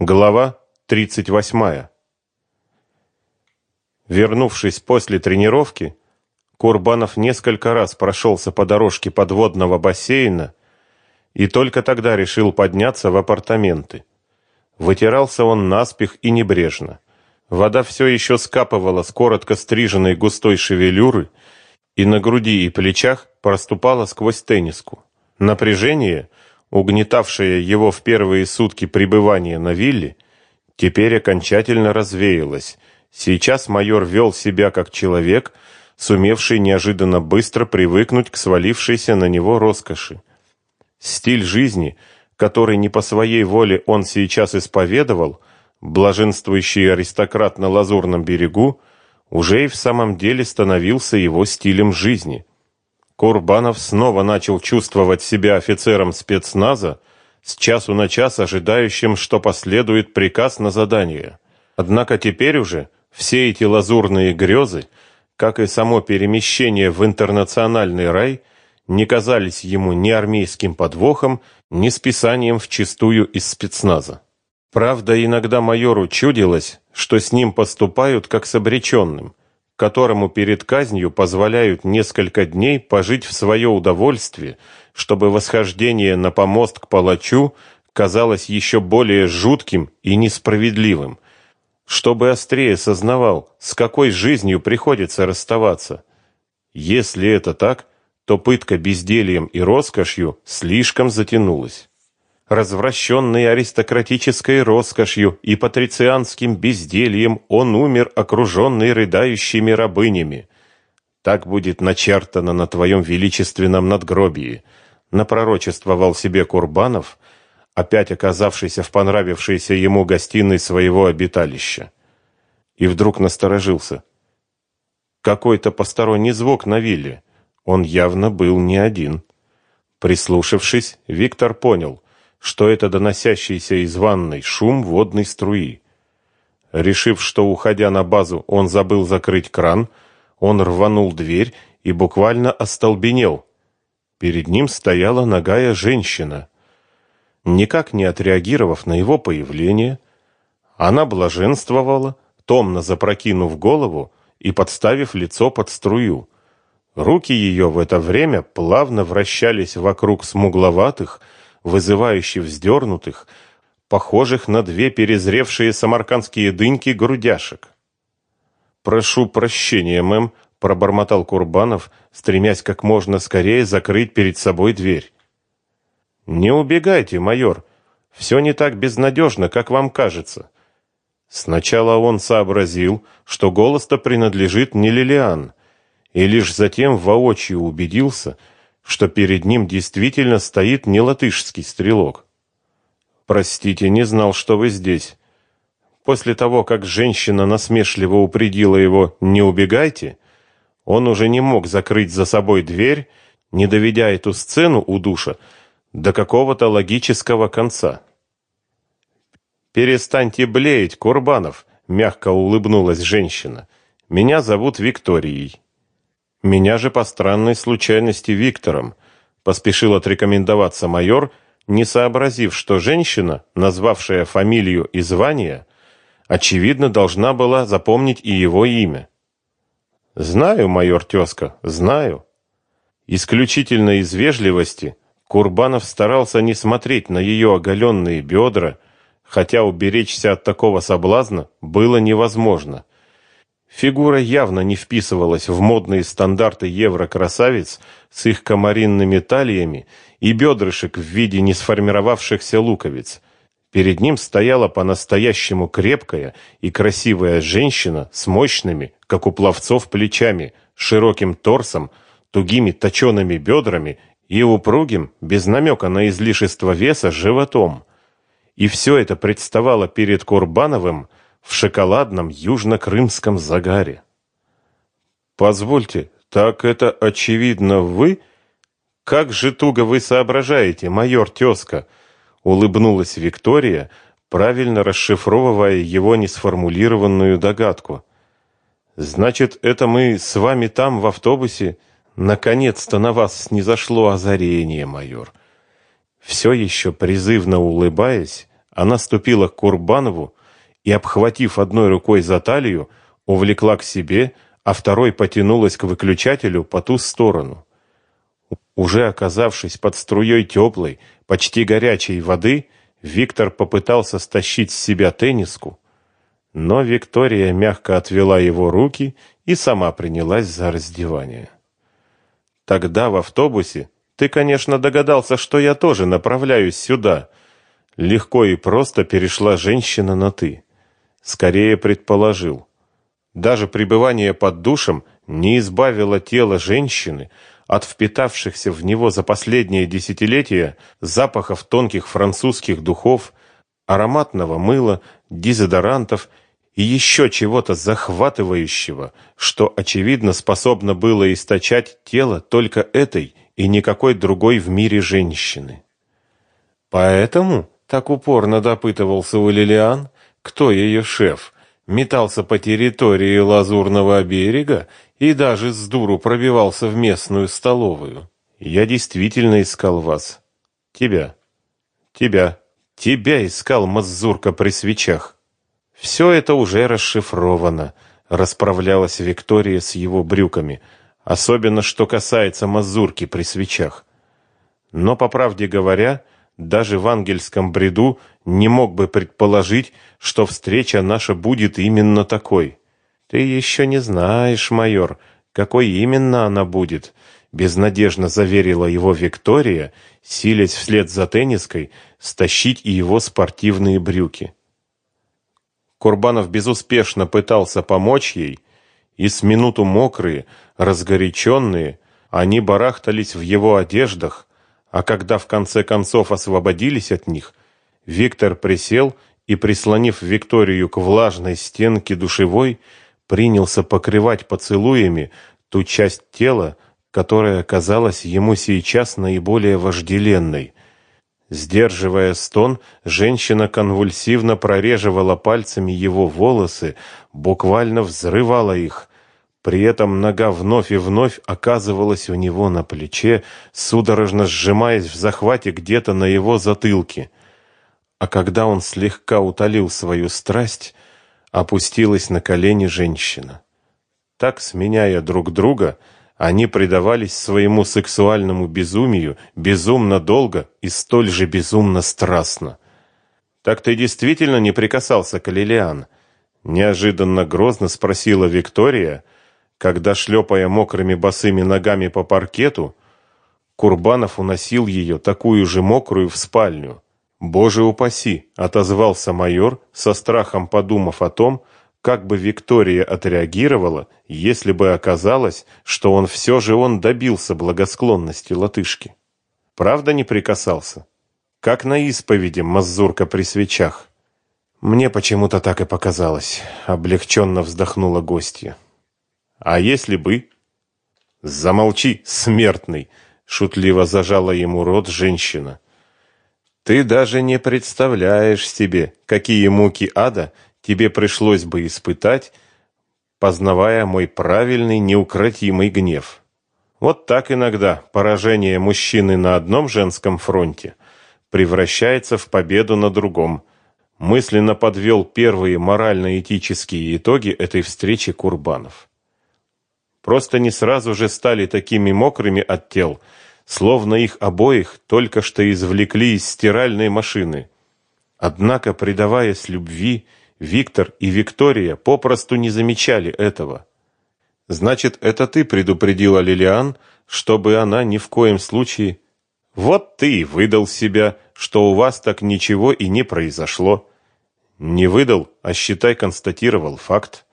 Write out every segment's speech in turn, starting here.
Глава 38. Вернувшись после тренировки, Курбанов несколько раз прошелся по дорожке подводного бассейна и только тогда решил подняться в апартаменты. Вытирался он наспех и небрежно. Вода все еще скапывала с коротко стриженной густой шевелюры, и на груди и плечах проступала сквозь тенниску. Напряжение — угнетавшее его в первые сутки пребывания на вилле, теперь окончательно развеялось. Сейчас майор вел себя как человек, сумевший неожиданно быстро привыкнуть к свалившейся на него роскоши. Стиль жизни, который не по своей воле он сейчас исповедовал, блаженствующий аристократ на лазурном берегу, уже и в самом деле становился его стилем жизни. Курбанов снова начал чувствовать себя офицером спецназа, с часу на час ожидающим, что последует приказ на задание. Однако теперь уже все эти лазурные грезы, как и само перемещение в интернациональный рай, не казались ему ни армейским подвохом, ни списанием в чистую из спецназа. Правда, иногда майору чудилось, что с ним поступают как с обреченным – которому перед казнью позволяют несколько дней пожить в свое удовольствие, чтобы восхождение на помост к палачу казалось еще более жутким и несправедливым, чтобы острее сознавал, с какой жизнью приходится расставаться. Если это так, то пытка бездельем и роскошью слишком затянулась развращенный аристократической роскошью и патрицианским бездельем, он умер, окруженный рыдающими рабынями. Так будет начертано на твоем величественном надгробии, напророчествовал себе Курбанов, опять оказавшийся в понравившейся ему гостиной своего обиталища. И вдруг насторожился. Какой-то посторонний звук на вилле. Он явно был не один. Прислушавшись, Виктор понял — что это доносящийся из ванной шум водной струи. Решив, что уходя на базу, он забыл закрыть кран, он рванул дверь и буквально остолбенел. Перед ним стояла нагая женщина. Никак не отреагировав на его появление, она блаженствовала, томно запрокинув голову и подставив лицо под струю. Руки ее в это время плавно вращались вокруг смугловатых, вызывающе вздернутых, похожих на две перезревшие самаркандские дыньки грудяшек. «Прошу прощения, мэм», — пробормотал Курбанов, стремясь как можно скорее закрыть перед собой дверь. «Не убегайте, майор. Все не так безнадежно, как вам кажется». Сначала он сообразил, что голос-то принадлежит не Лилиан, и лишь затем воочию убедился, что перед ним действительно стоит не латышский стрелок. Простите, не знал, что вы здесь. После того, как женщина насмешливо упредила его: "Не убегайте", он уже не мог закрыть за собой дверь, не доведя эту сцену у душа до какого-то логического конца. Перестаньте блеять, Курбанов, мягко улыбнулась женщина. Меня зовут Викторией. Меня же по странной случайности Виктором, поспешил отрекомендоваться майор, не сообразив, что женщина, назвавшая фамилию и звание, очевидно должна была запомнить и его имя. Знаю, майор тезка, знаю. Исключительно из вежливости Курбанов старался не смотреть на ее оголенные бедра, хотя уберечься от такого соблазна было невозможно. Фигура явно не вписывалась в модные стандарты еврокрасавиц с их комаринными талиями и бедрышек в виде не сформировавшихся луковиц. Перед ним стояла по-настоящему крепкая и красивая женщина с мощными, как у пловцов, плечами, широким торсом, тугими точеными бедрами и упругим, без намека на излишество веса, животом. И все это представало перед Курбановым в шоколадном южно-крымском загаре. Позвольте, так это очевидно вы? Как же туго вы соображаете, майор тезка, улыбнулась Виктория, правильно расшифровывая его несформулированную догадку. Значит, это мы с вами там в автобусе наконец-то на вас снизошло озарение, майор. Все еще призывно улыбаясь, Она ступила к Курбанову и, обхватив одной рукой за талию, увлекла к себе, а второй потянулась к выключателю по ту сторону. Уже оказавшись под струей теплой, почти горячей воды, Виктор попытался стащить с себя тенниску, но Виктория мягко отвела его руки и сама принялась за раздевание. Тогда в автобусе ты, конечно, догадался, что я тоже направляюсь сюда. Легко и просто перешла женщина на ты. Скорее предположил. Даже пребывание под душем не избавило тело женщины от впитавшихся в него за последние десятилетия запахов тонких французских духов, ароматного мыла, дезодорантов и еще чего-то захватывающего, что, очевидно, способно было источать тело только этой и никакой другой в мире женщины. Поэтому так упорно допытывался у Лилиан, кто ее шеф, метался по территории Лазурного берега и даже с дуру пробивался в местную столовую. Я действительно искал вас. Тебя. Тебя. Тебя искал Мазурка при свечах. Все это уже расшифровано, расправлялась Виктория с его брюками, особенно что касается мазурки при свечах. Но по правде говоря, даже в ангельском бреду не мог бы предположить, что встреча наша будет именно такой. Ты еще не знаешь, майор, какой именно она будет, безнадежно заверила его Виктория, силясь вслед за тенниской стащить и его спортивные брюки. Курбанов безуспешно пытался помочь ей, и с минуту мокрые, разгоряченные, они барахтались в его одеждах, а когда в конце концов освободились от них, Виктор присел и, прислонив Викторию к влажной стенке душевой, принялся покрывать поцелуями ту часть тела, которая казалась ему сейчас наиболее вожделенной, Сдерживая стон, женщина конвульсивно прореживала пальцами его волосы, буквально взрывала их. При этом нога вновь и вновь оказывалась у него на плече, судорожно сжимаясь в захвате где-то на его затылке. А когда он слегка утолил свою страсть, опустилась на колени женщина. Так, сменяя друг друга, они предавались своему сексуальному безумию безумно долго и столь же безумно страстно. Так ты действительно не прикасался к Лилиан? неожиданно грозно спросила Виктория, когда шлепая мокрыми босыми ногами по паркету, Курбанов уносил ее такую же мокрую в спальню. Боже упаси, отозвался майор, со страхом подумав о том, как бы Виктория отреагировала, если бы оказалось, что он все же он добился благосклонности латышки. Правда не прикасался? Как на исповеди мазурка при свечах. Мне почему-то так и показалось, облегченно вздохнула гостья. А если бы Замолчи, смертный, шутливо зажала ему рот женщина. Ты даже не представляешь себе, какие муки ада тебе пришлось бы испытать, познавая мой правильный, неукротимый гнев. Вот так иногда поражение мужчины на одном женском фронте превращается в победу на другом. Мысленно подвел первые морально-этические итоги этой встречи Курбанов. Просто не сразу же стали такими мокрыми от тел, словно их обоих только что извлекли из стиральной машины. Однако, предаваясь любви, Виктор и Виктория попросту не замечали этого. Значит, это ты предупредила Лилиан, чтобы она ни в коем случае Вот ты выдал себя, что у вас так ничего и не произошло. Не выдал, а считай, констатировал факт.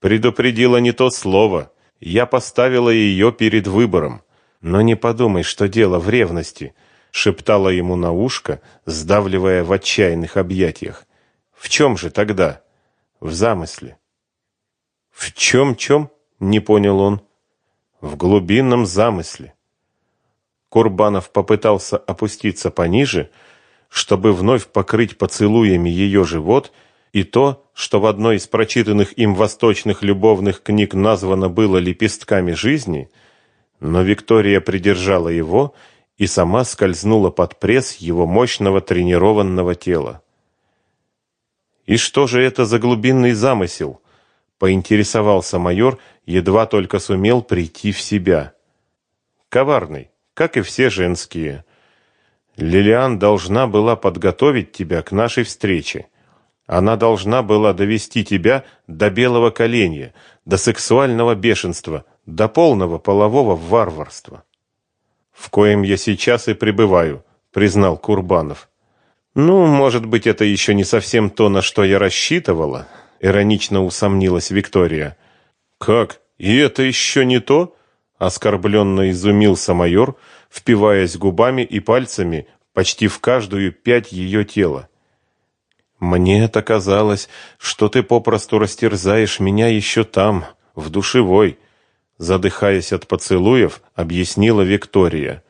Предупредила не то слово. Я поставила ее перед выбором. Но не подумай, что дело в ревности, шептала ему на ушко, сдавливая в отчаянных объятиях. В чем же тогда? В замысле. В чем-чем? Не понял он. В глубинном замысле. Курбанов попытался опуститься пониже, чтобы вновь покрыть поцелуями ее живот, и то, что в одной из прочитанных им восточных любовных книг названо было лепестками жизни, но Виктория придержала его и сама скользнула под пресс его мощного тренированного тела. И что же это за глубинный замысел? Поинтересовался майор, едва только сумел прийти в себя. Коварный, как и все женские. Лилиан должна была подготовить тебя к нашей встрече. Она должна была довести тебя до белого коленя, до сексуального бешенства, до полного полового варварства. В коем я сейчас и пребываю, признал Курбанов. Ну, может быть, это еще не совсем то, на что я рассчитывала, иронично усомнилась Виктория. Как? И это еще не то? оскорбленно изумился майор, впиваясь губами и пальцами почти в каждую пять ее тела. Мне это казалось, что ты попросту растерзаешь меня еще там, в душевой, задыхаясь от поцелуев, объяснила Виктория.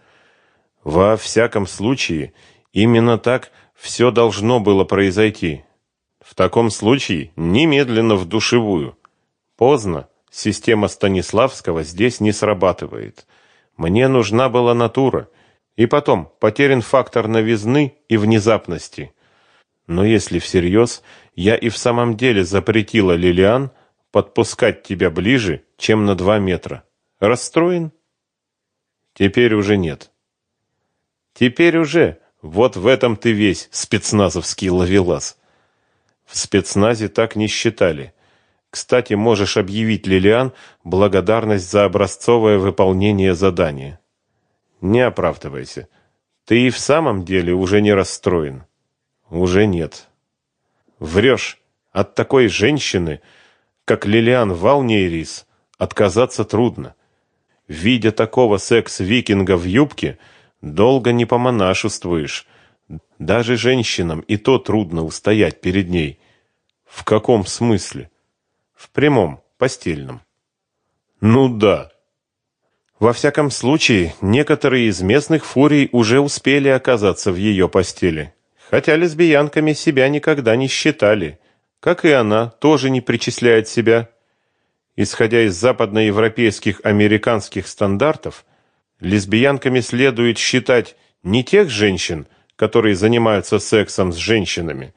Во всяком случае, именно так все должно было произойти. В таком случае немедленно в душевую. Поздно. Система Станиславского здесь не срабатывает. Мне нужна была натура. И потом, потерян фактор новизны и внезапности. Но если всерьез, я и в самом деле запретила Лилиан подпускать тебя ближе, чем на два метра. Расстроен? Теперь уже нет. Теперь уже. Вот в этом ты весь, спецназовский ловелас. В спецназе так не считали. Кстати, можешь объявить Лилиан благодарность за образцовое выполнение задания. Не оправдывайся. Ты и в самом деле уже не расстроен. Уже нет. Врешь. От такой женщины, как Лилиан Валнейрис, отказаться трудно. Видя такого секс-викинга в юбке, долго не помонашествуешь. Даже женщинам и то трудно устоять перед ней. В каком смысле? В прямом, постельном. Ну да. Во всяком случае, некоторые из местных фурий уже успели оказаться в ее постели. Хотя лесбиянками себя никогда не считали. Как и она, тоже не причисляет себя. Исходя из западноевропейских американских стандартов, лесбиянками следует считать не тех женщин, которые занимаются сексом с женщинами,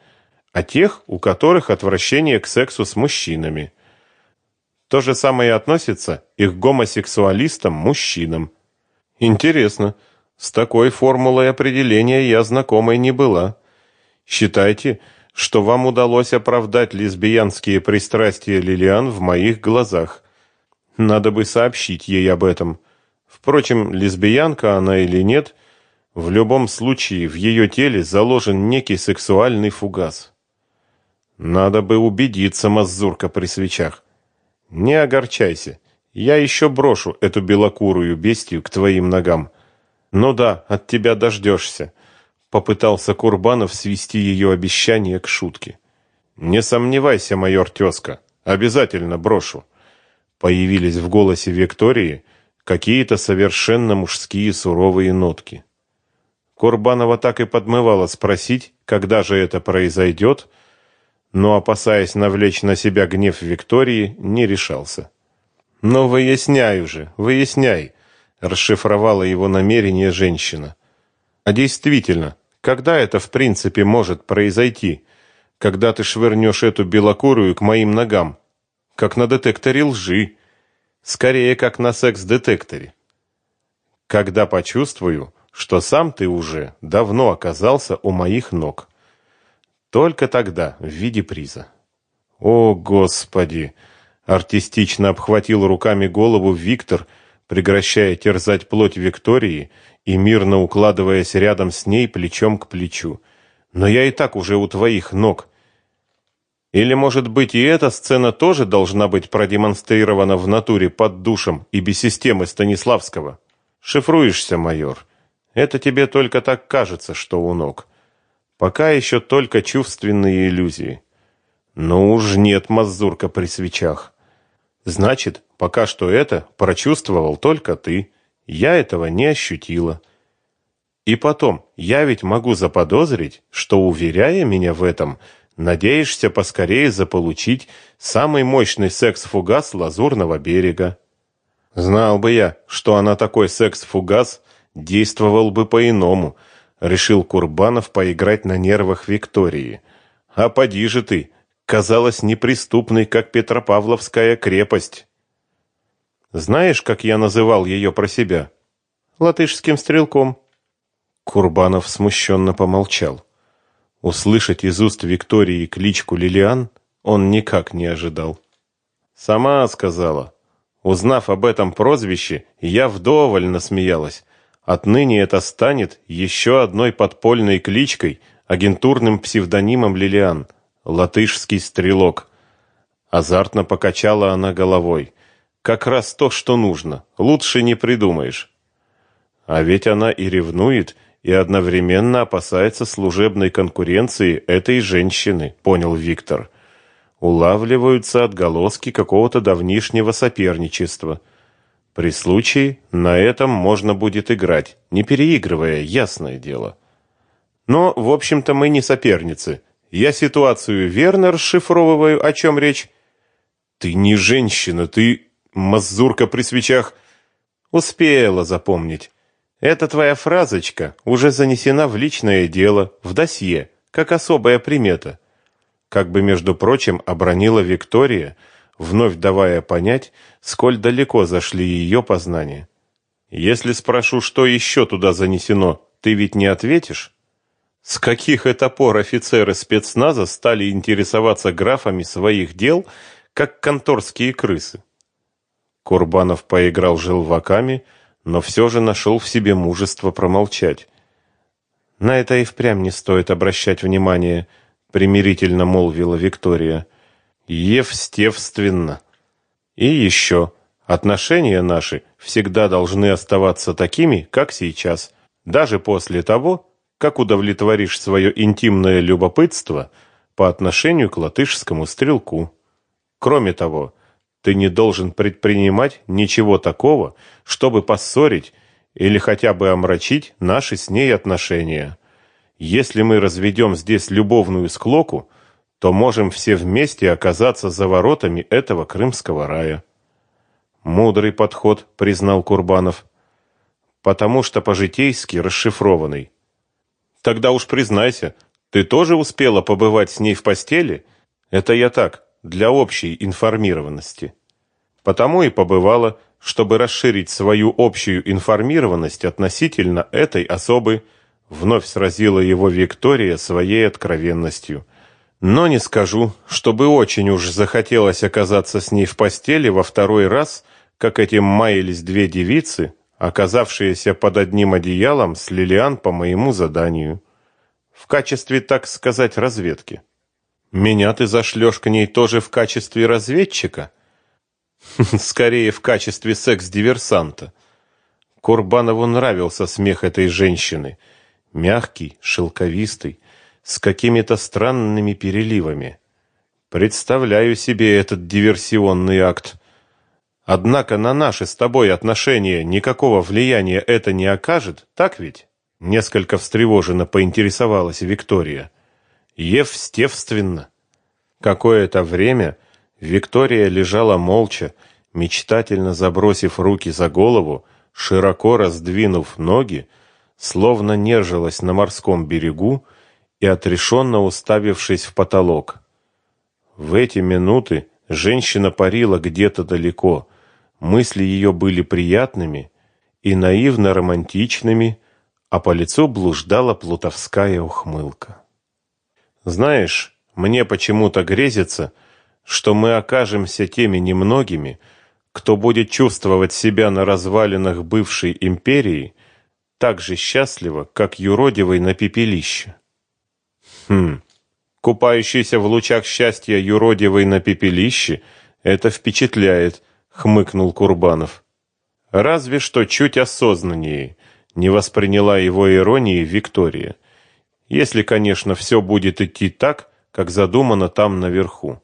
а тех, у которых отвращение к сексу с мужчинами. То же самое относится и к гомосексуалистам-мужчинам. Интересно, с такой формулой определения я знакомой не была. Считайте, что вам удалось оправдать лесбиянские пристрастия Лилиан в моих глазах. Надо бы сообщить ей об этом. Впрочем, лесбиянка она или нет, в любом случае в ее теле заложен некий сексуальный фугас. Надо бы убедиться, мазурка при свечах. Не огорчайся. Я еще брошу эту белокурую бестию к твоим ногам. Ну да, от тебя дождешься. Попытался Курбанов свести ее обещание к шутке. Не сомневайся, майор тезка, обязательно брошу. Появились в голосе Виктории какие-то совершенно мужские суровые нотки. Курбанова так и подмывала спросить, когда же это произойдет, но, опасаясь навлечь на себя гнев Виктории, не решался. «Но выясняй уже, выясняй», — расшифровала его намерение женщина. «А действительно, когда это в принципе может произойти? Когда ты швырнешь эту белокурую к моим ногам? Как на детекторе лжи. Скорее, как на секс-детекторе. Когда почувствую, что сам ты уже давно оказался у моих ног». Только тогда, в виде приза. О, господи, артистично обхватил руками голову Виктор, прекращая терзать плоть Виктории и мирно укладываясь рядом с ней плечом к плечу. Но я и так уже у твоих ног. Или, может быть, и эта сцена тоже должна быть продемонстрирована в натуре под душем и без системы Станиславского? Шифруешься, майор. Это тебе только так кажется, что у ног. Пока еще только чувственные иллюзии. Но уж нет мазурка при свечах. Значит, пока что это прочувствовал только ты. Я этого не ощутила. И потом, я ведь могу заподозрить, что, уверяя меня в этом, надеешься поскорее заполучить самый мощный секс-фугас Лазурного берега. Знал бы я, что она такой секс-фугас, действовал бы по-иному — решил Курбанов поиграть на нервах Виктории. А поди же ты, казалась неприступной, как Петропавловская крепость. Знаешь, как я называл ее про себя? Латышским стрелком. Курбанов смущенно помолчал. Услышать из уст Виктории кличку Лилиан он никак не ожидал. Сама сказала. Узнав об этом прозвище, я вдоволь насмеялась. Отныне это станет еще одной подпольной кличкой, агентурным псевдонимом Лилиан. Латышский стрелок. Азартно покачала она головой. Как раз то, что нужно. Лучше не придумаешь. А ведь она и ревнует, и одновременно опасается служебной конкуренции этой женщины, понял Виктор. Улавливаются отголоски какого-то давнишнего соперничества. При случае на этом можно будет играть, не переигрывая, ясное дело. Но, в общем-то, мы не соперницы. Я ситуацию верно расшифровываю, о чем речь. Ты не женщина, ты мазурка при свечах. Успела запомнить. Эта твоя фразочка уже занесена в личное дело, в досье, как особая примета. Как бы, между прочим, обронила Виктория, вновь давая понять, сколь далеко зашли ее познания. Если спрошу, что еще туда занесено, ты ведь не ответишь? С каких это пор офицеры спецназа стали интересоваться графами своих дел, как конторские крысы? Курбанов поиграл желваками, но все же нашел в себе мужество промолчать. На это и впрямь не стоит обращать внимание, примирительно молвила Виктория. Евстевственно. И еще, отношения наши всегда должны оставаться такими, как сейчас, даже после того, как удовлетворишь свое интимное любопытство по отношению к латышскому стрелку. Кроме того, ты не должен предпринимать ничего такого, чтобы поссорить или хотя бы омрачить наши с ней отношения. Если мы разведем здесь любовную склоку, то можем все вместе оказаться за воротами этого крымского рая. Мудрый подход, признал Курбанов, потому что по-житейски расшифрованный. Тогда уж признайся, ты тоже успела побывать с ней в постели? Это я так, для общей информированности. Потому и побывала, чтобы расширить свою общую информированность относительно этой особы, вновь сразила его Виктория своей откровенностью. Но не скажу, чтобы очень уж захотелось оказаться с ней в постели во второй раз, как этим маялись две девицы, оказавшиеся под одним одеялом с Лилиан по моему заданию. В качестве, так сказать, разведки. Меня ты зашлешь к ней тоже в качестве разведчика? Скорее, в качестве секс-диверсанта. Курбанову нравился смех этой женщины. Мягкий, шелковистый, с какими-то странными переливами. Представляю себе этот диверсионный акт. Однако на наши с тобой отношения никакого влияния это не окажет, так ведь? Несколько встревоженно поинтересовалась Виктория. Евстевственно. Какое-то время Виктория лежала молча, мечтательно забросив руки за голову, широко раздвинув ноги, словно нержилась на морском берегу и отрешенно уставившись в потолок. В эти минуты женщина парила где-то далеко. Мысли ее были приятными и наивно романтичными, а по лицу блуждала плутовская ухмылка. Знаешь, мне почему-то грезится, что мы окажемся теми немногими, кто будет чувствовать себя на развалинах бывшей империи так же счастливо, как юродивый на пепелище. Хм. Купающийся в лучах счастья юродивый на пепелище это впечатляет, хмыкнул Курбанов. Разве что чуть осознаннее не восприняла его иронии Виктория. Если, конечно, все будет идти так, как задумано там наверху.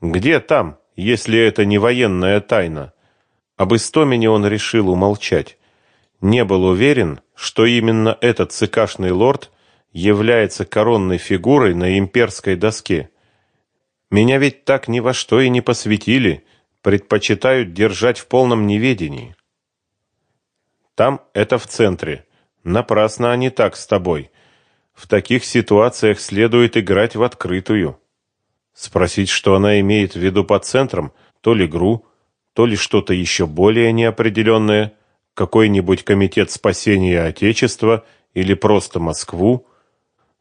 Где там, если это не военная тайна? Об Истомине он решил умолчать. Не был уверен, что именно этот цикашный лорд является коронной фигурой на имперской доске. Меня ведь так ни во что и не посвятили, предпочитают держать в полном неведении. Там это в центре. Напрасно они так с тобой. В таких ситуациях следует играть в открытую. Спросить, что она имеет в виду под центром, то ли ГРУ, то ли что-то еще более неопределенное, какой-нибудь комитет спасения Отечества или просто Москву,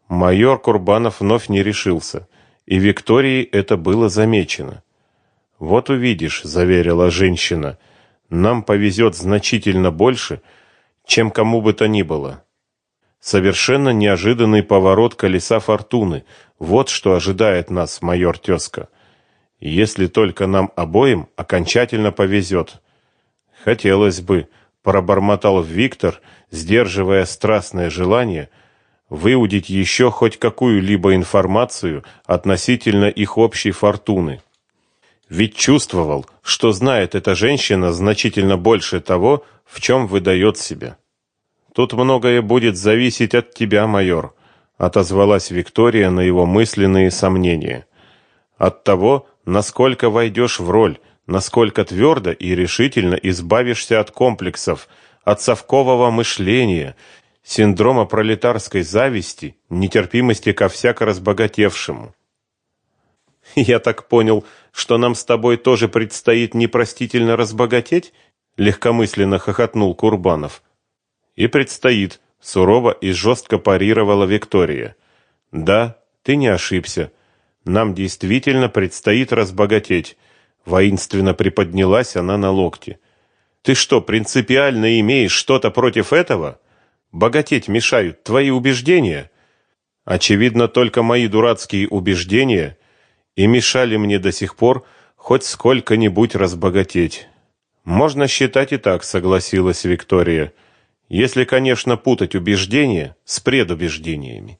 майор Курбанов вновь не решился, и Виктории это было замечено. «Вот увидишь», — заверила женщина, — «нам повезет значительно больше, чем кому бы то ни было». Совершенно неожиданный поворот колеса фортуны. Вот что ожидает нас, майор Тезка. Если только нам обоим окончательно повезет. Хотелось бы, пробормотал Виктор, сдерживая страстное желание выудить еще хоть какую-либо информацию относительно их общей фортуны. Ведь чувствовал, что знает эта женщина значительно больше того, в чем выдает себя. Тут многое будет зависеть от тебя, майор, отозвалась Виктория на его мысленные сомнения. От того, насколько войдешь в роль, насколько твердо и решительно избавишься от комплексов, от совкового мышления, синдрома пролетарской зависти, нетерпимости ко всяко разбогатевшему. Я так понял, что нам с тобой тоже предстоит непростительно разбогатеть, легкомысленно хохотнул Курбанов. И предстоит, сурово и жестко парировала Виктория. Да, ты не ошибся. Нам действительно предстоит разбогатеть. Воинственно приподнялась она на локте. Ты что, принципиально имеешь что-то против этого? Богатеть мешают твои убеждения? Очевидно, только мои дурацкие убеждения и мешали мне до сих пор хоть сколько-нибудь разбогатеть. Можно считать и так, согласилась Виктория если, конечно, путать убеждения с предубеждениями.